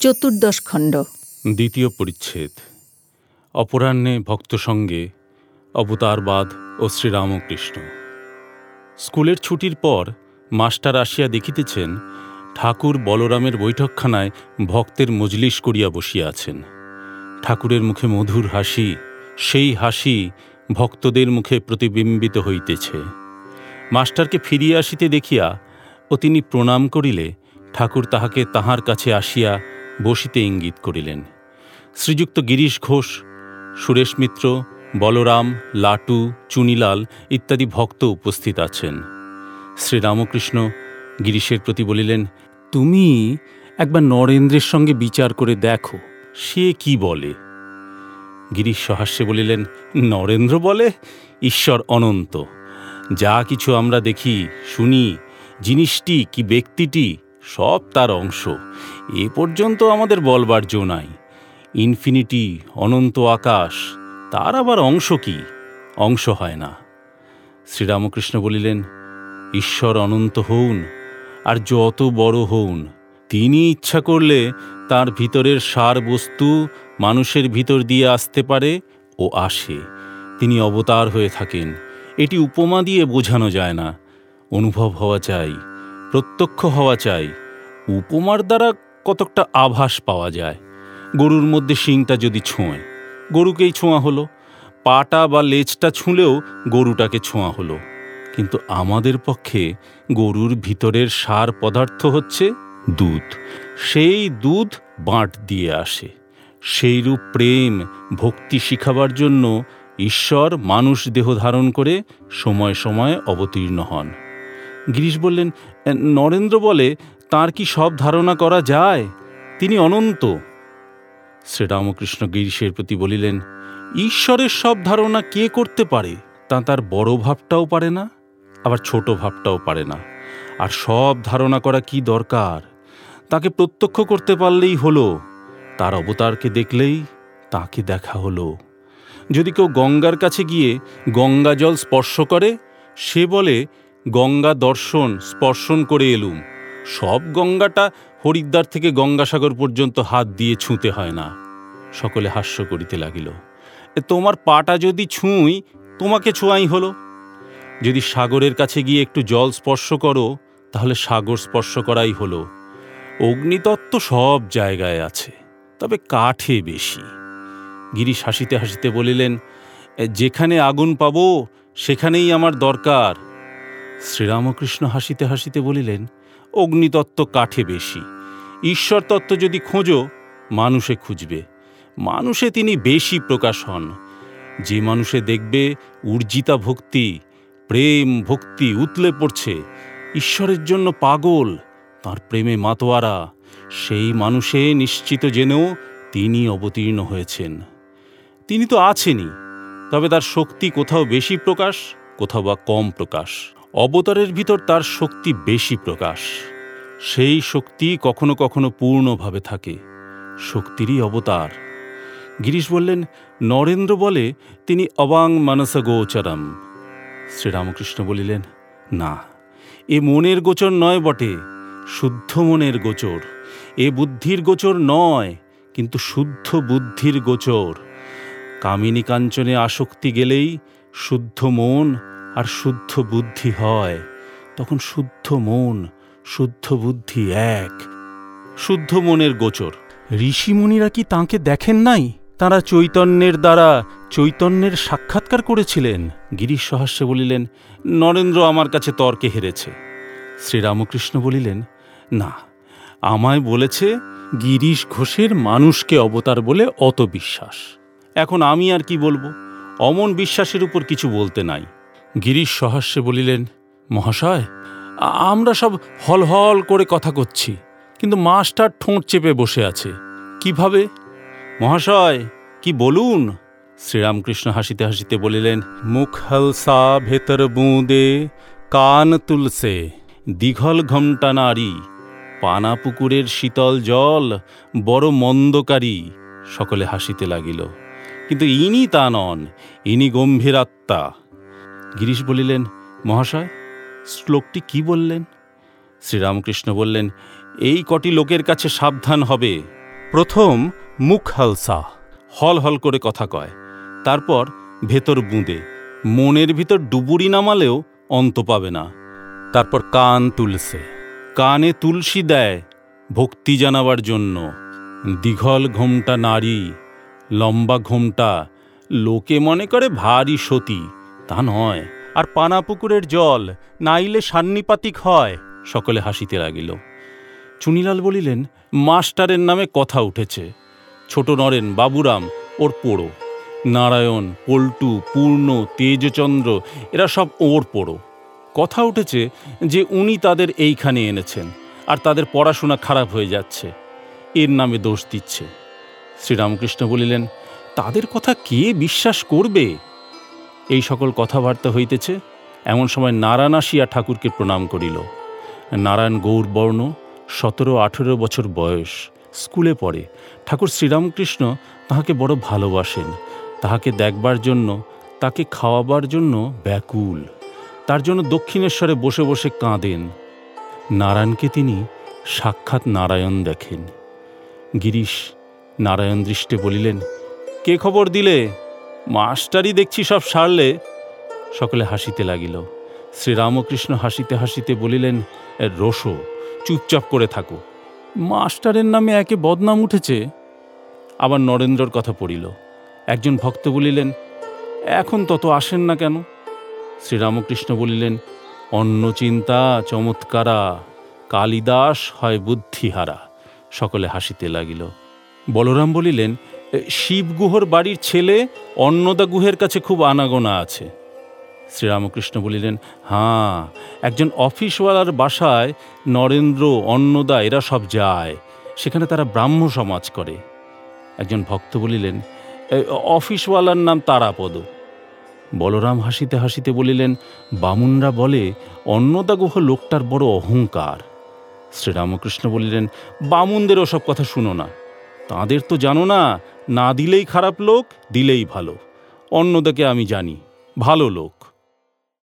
চতুর্দশ খণ্ড। দ্বিতীয় পরিচ্ছেদ। অপরাহ্নে ভক্ত সঙ্গে অবতারবাদ ও শ্রীরামকৃষ্ণ। স্কুলের ছুটির পর মাস্টার আসিয়া দেখিতেছেন, ঠাকুর বলরামের বৈঠকখানায় ভক্তের মজলিস করিয়া বসিয়া আছেন। ঠাকুরের মুখে মধুর হাসি, সেই হাসি ভক্তদের মুখে প্রতিবিম্বিত হইতেছে। মাস্টারকে ফিরিয়া আসিতে দেখিয়া ও তিনি প্রণাম করিলে ঠাকুর তাহাকে তাহার কাছে আসিয়া বসিতে ইঙ্গিত করিলেন। শ্রীযুক্ত গিরিশ ঘোষ, সুরেশ মিত্র, বলরাম, লাটু, চুনিলাল ইত্যাদি ভক্ত উপস্থিত আছেন। শ্রীরামকৃষ্ণ গিরিশের প্রতি বলিলেন, তুমি একবার নরেন্দ্রের সঙ্গে বিচার করে দেখো, সে কি বলে? গিরিশ সহাস্যে বলিলেন, নরেন্দ্র বলে? ঈশ্বর অনন্ত। যা কিছু আমরা দেখি, শুনি, জিনিসটি কি ব্যক্তিটি সব তার অংশ। এ পর্যন্ত আমাদের বলবার জো নাই। ইনফিনিটি, অনন্ত আকাশ, তার আবার অংশ কি? অংশ হয় না। শ্রীরামকৃষ্ণ বলিলেন, ঈশ্বর অনন্ত হউন, আর যত বড় হউন, তিনি ইচ্ছা করলে তার ভিতরের সার বস্তু মানুষের ভিতর দিয়ে আসতে পারে ও আসে। তিনি অবতার হয়ে থাকেন। এটি উপমা দিয়ে বোঝানো যায় না। অনুভব হওয়া চাই। প্রত্যক্ষ হওয়া চাই। উপমার দ্বারা কতকটা আভাস পাওয়া যায়। গরুর মধ্যে শিংটা যদি ছোঁয়, গরুকেই ছোঁয়া হলো। পাটা বা লেজটা ছুঁলেও গরুটাকে ছোঁয়া হলো। কিন্তু আমাদের পক্ষে গরুর ভিতরের সার পদার্থ হচ্ছে দুধ। সেই দুধ বাঁট দিয়ে আসে। সেইরূপ প্রেম, ভক্তি শিখাবার জন্য ঈশ্বর মানুষ দেহ ধারণ করে সময় সময় অবতীর্ণ হন। গিরিশ বললেন নরেন্দ্র বলে, তার কি সব ধারণা করা যায়? তিনি অনন্ত। শ্রীরামকৃষ্ণ গিরিশের প্রতি বলিলেন, ঈশ্বরের সব ধারণা কে করতে পারে? তা তার বড় ভাবটাও পারে না, আবার ছোট ভাবটাও পারে না। আর সব ধারণা করা কি দরকার? তাকে প্রত্যক্ষ করতে পারলেই হলো, তার অবতারকে দেখলেই তাকে দেখা হলো। যদি কেউ গঙ্গার কাছে গিয়ে গঙ্গা জল স্পর্শ করে, সে বলে গঙ্গা দর্শন, স্পর্শন করে এলুম। সব গঙ্গাটা হরিদ্বার থেকে গঙ্গাসাগর পর্যন্ত হাত দিয়ে ছুঁতে হয় না। সকলে হাস্য করিতে লাগিল। তোমার পাটা যদি ছুঁই, তোমাকে ছোঁয়াই হলো। যদি সাগরের কাছে গিয়ে একটু জল স্পর্শ করো, তাহলে সাগর স্পর্শ করাই হলো। অগ্নিতত্ত্ব সব জায়গায় আছে, তবে কাঠে বেশি। গিরিশ হাসিতে হাসিতে বলিলেন যেখানে আগুন পাবো, সেখানেই আমার দরকার। শ্রীরামকৃষ্ণ হাসিতে হাসিতে বলিলেন, অগ্নিতত্ত্ব কাঠে বেশি। ঈশ্বর তত্ত্ব যদি খোঁজো, মানুষে খুঁজবে। মানুষে তিনি বেশি প্রকাশ হন। যে মানুষে দেখবে উর্জিতা ভক্তি, প্রেম ভক্তি উতলে পড়ছে, ঈশ্বরের জন্য পাগল, তার প্রেমে মাতোয়ারা, সেই মানুষে নিশ্চিত জেনেও তিনি অবতীর্ণ হয়েছেন। তিনি তো আছেনই, তবে তার শক্তি কোথাও বেশি প্রকাশ, কোথাও বা কম প্রকাশ। অবতারের ভিতর তার শক্তি বেশি প্রকাশ। সেই শক্তি কখনো কখনো পূর্ণভাবে থাকে। শক্তিরই অবতার। গিরিশ বললেন, নরেন্দ্র বলে তিনি অবাং মানস গোচরম। শ্রীরামকৃষ্ণ বলিলেন, না, এ মনের গোচর নয় বটে, শুদ্ধ মনের গোচর। এ বুদ্ধির গোচর নয়, কিন্তু শুদ্ধ বুদ্ধির গোচর। কামিনী কাঞ্চনে আসক্তি গেলেই শুদ্ধ মন আর শুদ্ধ বুদ্ধি হয়, তখন শুদ্ধ মন, শুদ্ধ বুদ্ধি এক। শুদ্ধ মনের গোচর। ঋষিমুনিরা কি তাঁকে দেখেন নাই? তারা চৈতন্যের দ্বারা চৈতন্যের সাক্ষাৎকার করেছিলেন। গিরিশ সহাস্যে বলিলেন, নরেন্দ্র আমার কাছে তর্কে হেরেছে। শ্রীরামকৃষ্ণ বলিলেন, না, আমায় বলেছে গিরিশ ঘোষের মানুষকে অবতার বলে অত বিশ্বাস। এখন আমি আর কি বলব? অমন বিশ্বাসের উপর কিছু বলতে নাই। গিরিশ সহাস্যে বলিলেন, মহাশয়, আমরা সব হল হল করে কথা করছি, কিন্তু মাস্টার ঠোঁট চেপে বসে আছে। কীভাবে? মহাশয়, কি বলুন? শ্রীরামকৃষ্ণ হাসিতে হাসিতে বলিলেন মুখ হলসা ভেতর বুঁদে, কান তুলসে, দীঘল ঘমটা নারী, পানা পুকুরের শীতল জল, বড় মন্দকারী। সকলে হাসিতে লাগিল। কিন্তু ইনি তা নন, ইনি গম্ভীর আত্মা। গিরিশ বলিলেন, মহাশয়, শ্লোকটি কি বললেন? শ্রীরামকৃষ্ণ বললেন, এই কটি লোকের কাছে সাবধান হবে। প্রথম মুখ হালসা, হল হল করে কথা কয়, তারপর ভেতর বুঁদে, মনের ভিতর ডুবুরি নামালেও অন্ত পাবে না। তারপর কান তুলসে কানে তুলসী দেয়, ভক্তি জানাবার জন্য। দীঘল ঘোমটা নারী, লম্বা ঘোমটা, লোকে মনে করে ভারী সতী তা নয়। আর পানা পুকুরের জল নাইলে সান্নিপাতিক হয়, সকলে হাসিতে লাগিল। চুনিলাল বলিলেন, মাস্টারের নামে কথা উঠেছে। ছোট নরেন, বাবুরাম, ওর পোড়ো। নারায়ণ, পল্টু, পূর্ণ, তেজচন্দ্র, এরা সব ওর পোড়ো। কথা উঠেছে যে উনি তাদের এইখানে এনেছেন, আর তাদের পড়াশোনা খারাপ হয়ে যাচ্ছে। এর নামে দোষ দিচ্ছে। শ্রীরামকৃষ্ণ বলিলেন, তাদের কথা কে বিশ্বাস করবে? এই সকল কথাবার্তা হইতেছে, এমন সময় নারায়ণ আসিয়া ঠাকুরকে প্রণাম করিল। নারায়ণ গৌরবর্ণ সতেরো আঠেরো বছর বয়স, স্কুলে পড়ে। ঠাকুর শ্রীরামকৃষ্ণ তাহাকে বড় ভালোবাসেন। তাহাকে দেখবার জন্য, তাকে খাওয়াবার জন্য ব্যাকুল। তার জন্য দক্ষিণেশ্বরে বসে বসে কাঁদেন। নারায়ণকে তিনি সাক্ষাৎ নারায়ণ দেখেন। গিরিশ নারায়ণ দৃষ্টে বলিলেন, কে খবর দিলে? মাস্টারই দেখছি সব সারলে। সকলে হাসিতে লাগিল। শ্রীরামকৃষ্ণ হাসিতে হাসিতে বলিলেন "এ, রোশো চুপচাপ করে থাকো। মাস্টারের নামে একে বদনাম উঠেছে। আবার নরেন্দ্রর কথা পড়িল। একজন ভক্ত বলিলেন এখন তত আসেন না কেন? শ্রীরামকৃষ্ণ বলিলেন অন্য চিন্তা চমৎকারা কালিদাস হয় বুদ্ধিহারা। সকলে হাসিতে লাগিল। বলরাম বলিলেন "এ, শিবগুহর বাড়ির ছেলে অন্নদা গুহের কাছে খুব আনাগোনা আছে। শ্রীরামকৃষ্ণ বলিলেন হাঁ একজন অফিসওয়ালার বাসায় নরেন্দ্র অন্নদা এরা সব যায়। সেখানে তারা ব্রাহ্ম সমাজ করে। একজন ভক্ত বলিলেন "এ, অফিসওয়ালার নাম তারাপদ। বলরাম হাসিতে হাসিতে বলিলেন বামুনরা বলে অন্নদা গুহ লোকটার বড় অহংকার। শ্রীরামকৃষ্ণ বলিলেন বামুনদের ওসব কথা শুনো না। তাঁদের তো জানো না না দিলেই খারাপ লোক দিলেই ভালো। অন্নদাকে আমি জানি ভালো লোক।